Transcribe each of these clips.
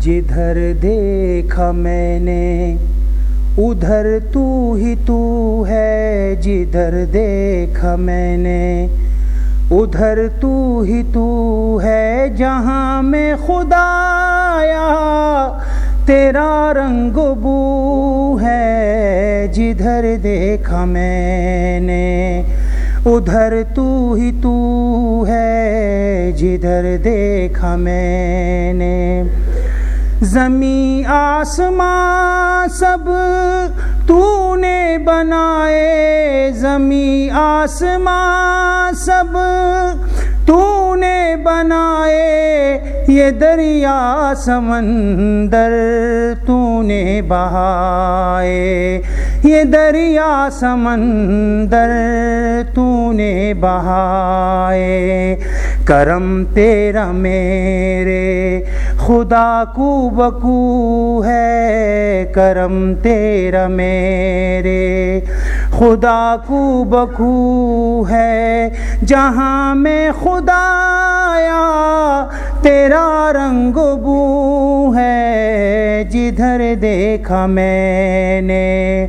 جدھر دیکھا میں نے ادھر تو ہی تو ہے جدھر دیکھا میں نے ادھر تو ہی تو ہے جہاں میں خدایا تیرا رنگ بو ہے جدھر دیکھا میں نے ادھر تو ہی تو ہے، جدھر دیکھا میں نے۔ زمیں آسمان سب تو نے بنائے۔ زمیں آسمان سب یہ دریا سمندر تو نے بہائے۔ یہ دریا سمندر تو نے بہائے۔ کرم تیرا میرے، خدا کو بکو ہے۔ کرم تیرا میرے، خدا کو بکو ہے۔ جہاں میں خدایا تیرا رنگ بو ہے، جدھر دیکھا میں نے،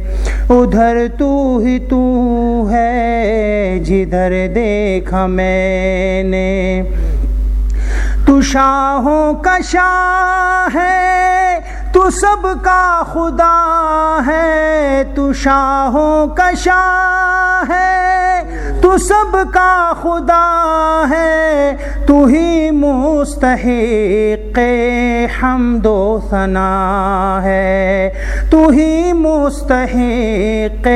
ادھر تو ہی تو ہے، جدھر دیکھا میں نے۔ تو شاہوں کا شاہ ہے، تو سب کا خدا ہے، تو شاہوں کا شاہ ہے۔ تو سب کا خدا ہے تو ہی مستحق حمد و ثنا ہے۔ تو ہی مستحق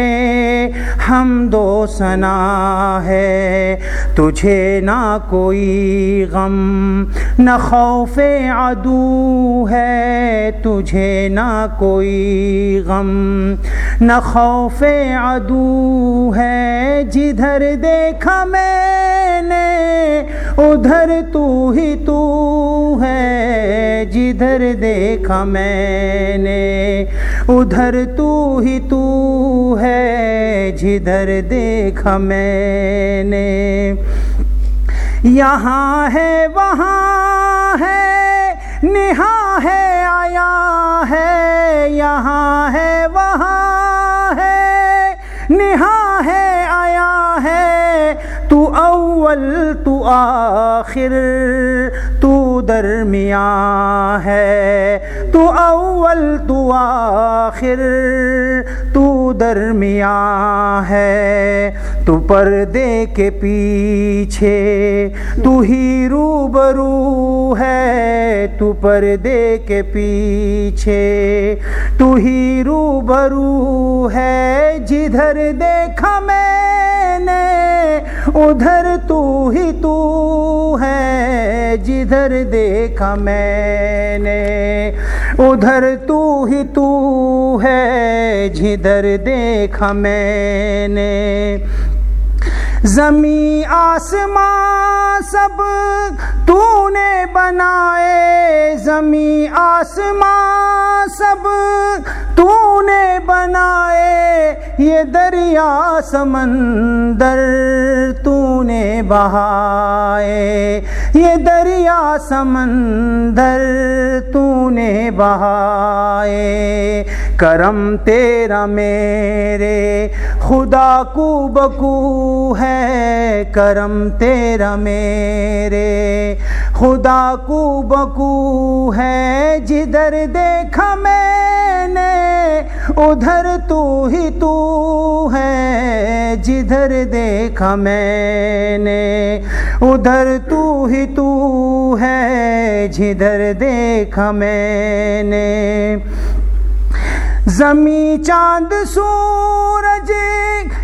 حمد و ثنا ہے۔ تجھے نہ کوئی غم، نہ خوف عدو ہے۔ تجھے نہ کوئی غم، نہ خوف عدو ہے۔ جدھر دیکھا میں نے، ادھر تو ہی تو ہے۔ جدھر دیکھا میں نے ادھر تو ہی تو ہے، جدھر دیکھا میں نے۔ یہاں ہے، وہاں ہے نہا ہے، آیا ہے۔ یہاں ہے، وہاں ہے نہا ہے، آیا ہے۔ تو اول، تو آخر۔ تو درمیان ہے۔ تو اول، تو آخر، تو درمیان ہے۔ تو پردے کے پیچھے تو ہی روبرو ہے۔ تو پردے کے پیچھے تو ہی روبرو ہے۔ جدھر دیکھا میں نے ادھر تو ہی تو ہے، جدھر دیکھا میں نے۔ ادھر تو ہی تو ہے، جدھر دیکھا میں نے۔ زمیں آسمان سب تو نے بنائے، زمیں آسمان سب تو نے بنائے۔ یہ دریا سمندر تو نے بہائے۔ یہ دریا سمندر تو نے بہائے۔ کرم تیرا میرے، خدا کو بکو ہے۔ کرم تیرا میرے، خدا کو بکو ہے۔ جدھر دیکھا میں ادھر تو ہی تو ہے، جدھر دیکھا میں نے۔ ادھر تو ہی تو ہے، جدھر دیکھا میں نے۔ زمیں چاند، سورج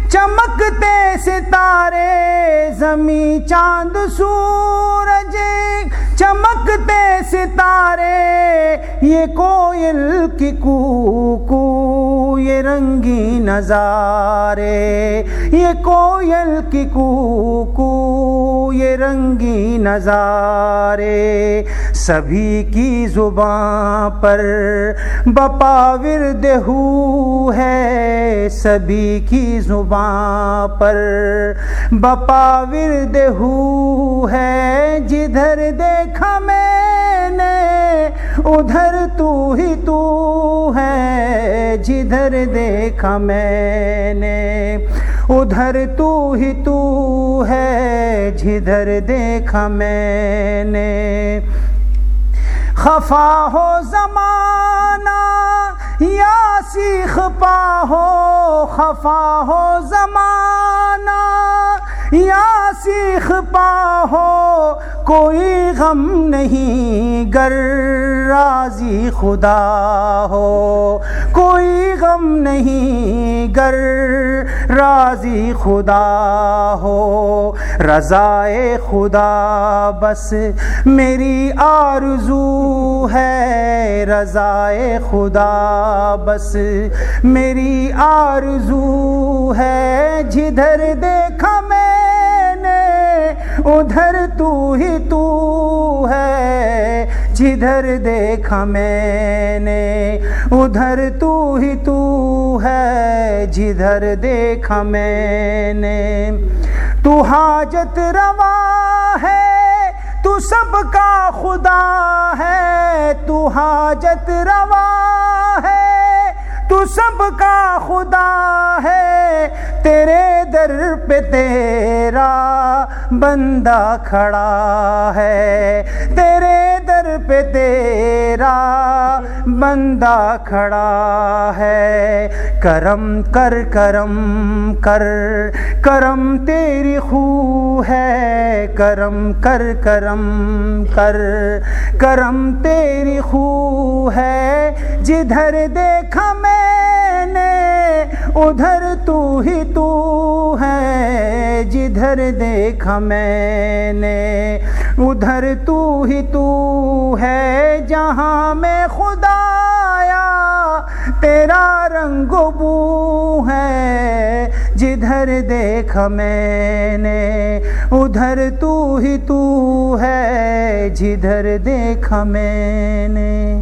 چمکتے ستارے زمیں چاند، سورج چمکتے ستارے یہ کوئل کی کو یہ رنگی نظارے۔ یہ کوئل کی کو کو یہ رنگی نظارے۔ سبھی کی زبان پر بپا ورد ہو ہے۔ سبھی کی زبان پر بپا ورد ہو ہے۔ جدھر دیکھا میں نے ادھر تو ہی تو ہے، جدھر دیکھا میں نے۔ ادھر تو ہی تو ہے، جدھر دیکھا میں نے۔ خفا ہو زمانہ، یا سیخ پا ہو، خفا ہو زمانہ۔ یا سیخ پا ہو کوئی غم نہیں، گر راضی خدا ہو۔ کوئی غم نہیں، گر راضی خدا ہو۔ رضائے خدا، بس میری آرزو ہے۔ رضائے خدا، بس میری آرزو ہے۔ جدھر دیکھا میں ادھر تو ہی تو ہے، جدھر دیکھا میں نے، ادھر تو ہی تو ہے، جدھر دیکھا میں نے۔ تو حاجت روا ہے، تو سب کا خدا ہے۔ تو حاجت روا ہے، تو سب کا خدا ہے در پہ تیرا بندہ کھڑا ہے۔ تیرے در پہ تیرا بندہ کھڑا ہے۔ کرم کر کرم کر، کرم تیری خو ہے۔ کرم کر کرم کر، کرم تیری خو ہے۔ جدھر دیکھا میں ادھر تو ہی تو ہے، جدھر دیکھا میں نے، ادھر تو ہی تو ہے، جہاں میں خدایا تیرا رنگ بو ہے۔ جدھر دیکھا میں نے، ادھر تو ہی تو ہے، جدھر دیکھا میں نے۔